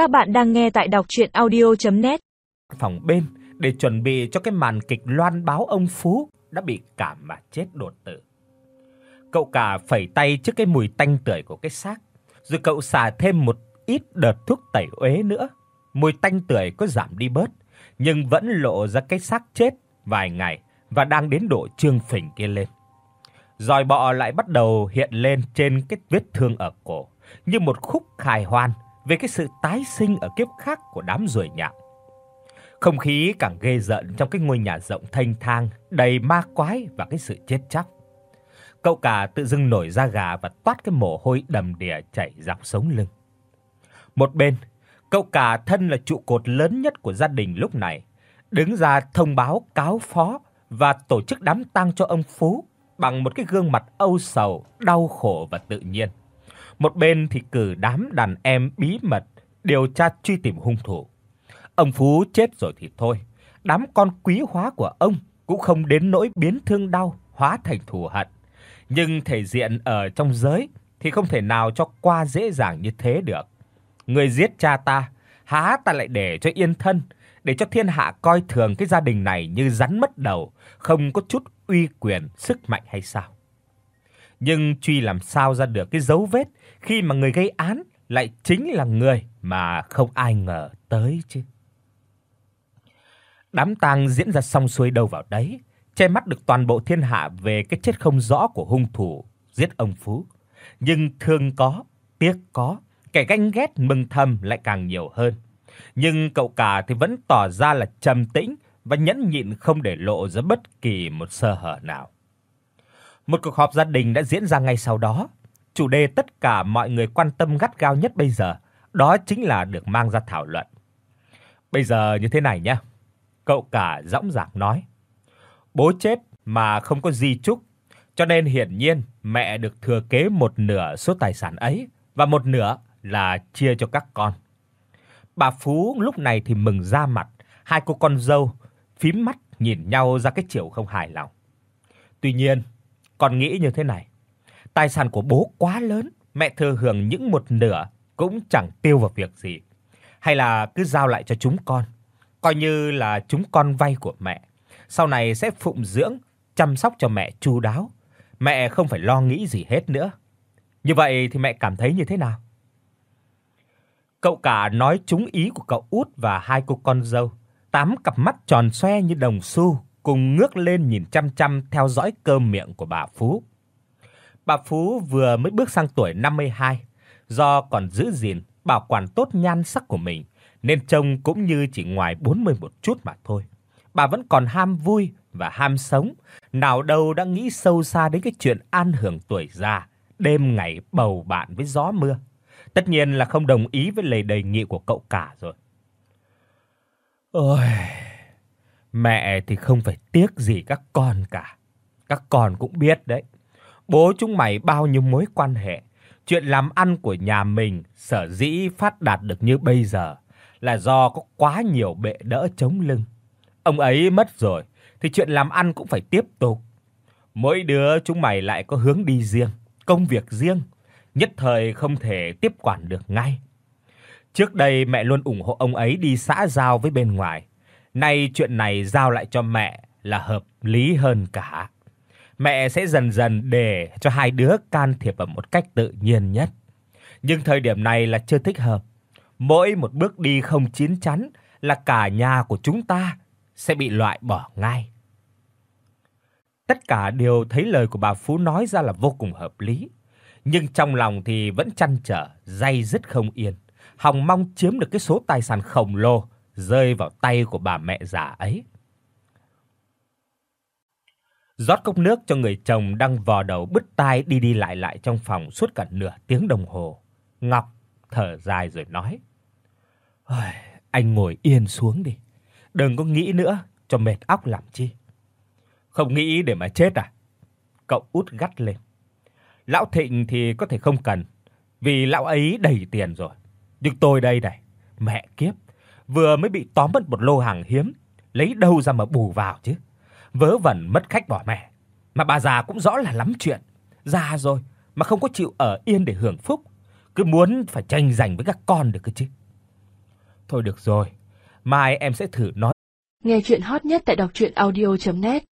Các bạn đang nghe tại đọc audio net Phòng bên để chuẩn bị cho cái màn kịch loan báo ông Phú đã bị cảm mà chết đột tử. Cậu cả phẩy tay trước cái mùi tanh tưởi của cái xác, rồi cậu xả thêm một ít đợt thuốc tẩy uế nữa. Mùi tanh tưởi có giảm đi bớt, nhưng vẫn lộ ra cái xác chết vài ngày và đang đến độ trương phình kia lên. Rồi bọ lại bắt đầu hiện lên trên cái vết thương ở cổ, như một khúc khai hoan về cái sự tái sinh ở kiếp khác của đám ruồi nhặng. Không khí càng ghê rợn trong cái ngôi nhà rộng thanh thang, đầy ma quái và cái sự chết chóc. Cậu cả tự dưng nổi da gà và toát cái mồ hôi đầm đìa chảy dọc sống lưng. Một bên, cậu cả thân là trụ cột lớn nhất của gia đình lúc này, đứng ra thông báo cáo phó và tổ chức đám tang cho ông Phú bằng một cái gương mặt âu sầu, đau khổ và tự nhiên. Một bên thì cử đám đàn em bí mật điều tra truy tìm hung thủ. Ông Phú chết rồi thì thôi, đám con quý hóa của ông cũng không đến nỗi biến thương đau hóa thành thù hận. Nhưng thể diện ở trong giới thì không thể nào cho qua dễ dàng như thế được. Người giết cha ta, há ta lại để cho yên thân, để cho thiên hạ coi thường cái gia đình này như rắn mất đầu, không có chút uy quyền, sức mạnh hay sao? Nhưng truy làm sao ra được cái dấu vết khi mà người gây án lại chính là người mà không ai ngờ tới chứ. Đám tang diễn ra xong xuôi đâu vào đấy, che mắt được toàn bộ thiên hạ về cái chết không rõ của hung thủ giết ông Phú. Nhưng thương có, tiếc có, kẻ ganh ghét mừng thầm lại càng nhiều hơn. Nhưng cậu cả thì vẫn tỏ ra là trầm tĩnh và nhẫn nhịn không để lộ ra bất kỳ một sơ hở nào. Một cuộc họp gia đình đã diễn ra ngay sau đó. Chủ đề tất cả mọi người quan tâm gắt gao nhất bây giờ, đó chính là được mang ra thảo luận. Bây giờ như thế này nhé. Cậu cả dõng dạc nói. Bố chết mà không có di chúc, cho nên hiển nhiên mẹ được thừa kế một nửa số tài sản ấy và một nửa là chia cho các con. Bà Phú lúc này thì mừng ra mặt, hai cô con dâu phím mắt nhìn nhau ra cái chiều không hài lòng. Tuy nhiên, con nghĩ như thế này, tài sản của bố quá lớn, mẹ thừa hưởng những một nửa cũng chẳng tiêu vào việc gì. Hay là cứ giao lại cho chúng con, coi như là chúng con vay của mẹ, sau này sẽ phụng dưỡng, chăm sóc cho mẹ chu đáo. Mẹ không phải lo nghĩ gì hết nữa. Như vậy thì mẹ cảm thấy như thế nào? Cậu cả nói trúng ý của cậu út và hai cô con dâu, tám cặp mắt tròn xoe như đồng xu cùng ngước lên nhìn chăm chăm theo dõi cơ miệng của bà Phú. Bà Phú vừa mới bước sang tuổi 52, do còn giữ gìn bảo quản tốt nhan sắc của mình nên trông cũng như chỉ ngoài 40 một chút mà thôi. Bà vẫn còn ham vui và ham sống, nào đâu đã nghĩ sâu xa đến cái chuyện an hưởng tuổi già, đêm ngày bầu bạn với gió mưa. Tất nhiên là không đồng ý với lời đề nghị của cậu cả rồi. Ôi, mẹ thì không phải tiếc gì các con cả. Các con cũng biết đấy. Bố chúng mày bao nhiêu mối quan hệ, chuyện làm ăn của nhà mình sở dĩ phát đạt được như bây giờ là do có quá nhiều bệ đỡ chống lưng. Ông ấy mất rồi thì chuyện làm ăn cũng phải tiếp tục. Mỗi đứa chúng mày lại có hướng đi riêng, công việc riêng, nhất thời không thể tiếp quản được ngay. Trước đây mẹ luôn ủng hộ ông ấy đi xã giao với bên ngoài. Nay chuyện này giao lại cho mẹ là hợp lý hơn cả. Mẹ sẽ dần dần để cho hai đứa can thiệp vào một cách tự nhiên nhất. Nhưng thời điểm này là chưa thích hợp. Mỗi một bước đi không chín chắn là cả nhà của chúng ta sẽ bị loại bỏ ngay. Tất cả đều thấy lời của bà Phú nói ra là vô cùng hợp lý, nhưng trong lòng thì vẫn chăn trở, day dứt không yên, hòng mong chiếm được cái số tài sản khổng lồ rơi vào tay của bà mẹ già ấy. Rót cốc nước cho người chồng đang vò đầu bứt tai đi đi lại lại trong phòng suốt cả nửa tiếng đồng hồ. Ngọc thở dài rồi nói: "Ôi, anh ngồi yên xuống đi, đừng có nghĩ nữa, cho mệt óc làm chi." "Không nghĩ để mà chết à?" Cậu út gắt lên. "Lão Thịnh thì có thể không cần, vì lão ấy đầy tiền rồi. Nhưng tôi đây này, mẹ kiếp, vừa mới bị tóm mất một lô hàng hiếm, lấy đâu ra mà bù vào chứ. Vớ vẩn mất khách bỏ mẹ. Mà bà già cũng rõ là lắm chuyện, già rồi mà không có chịu ở yên để hưởng phúc, cứ muốn phải tranh giành với các con được cơ chứ. Thôi được rồi, mai em sẽ thử nói. Nghe truyện hot nhất tại doctruyenaudio.net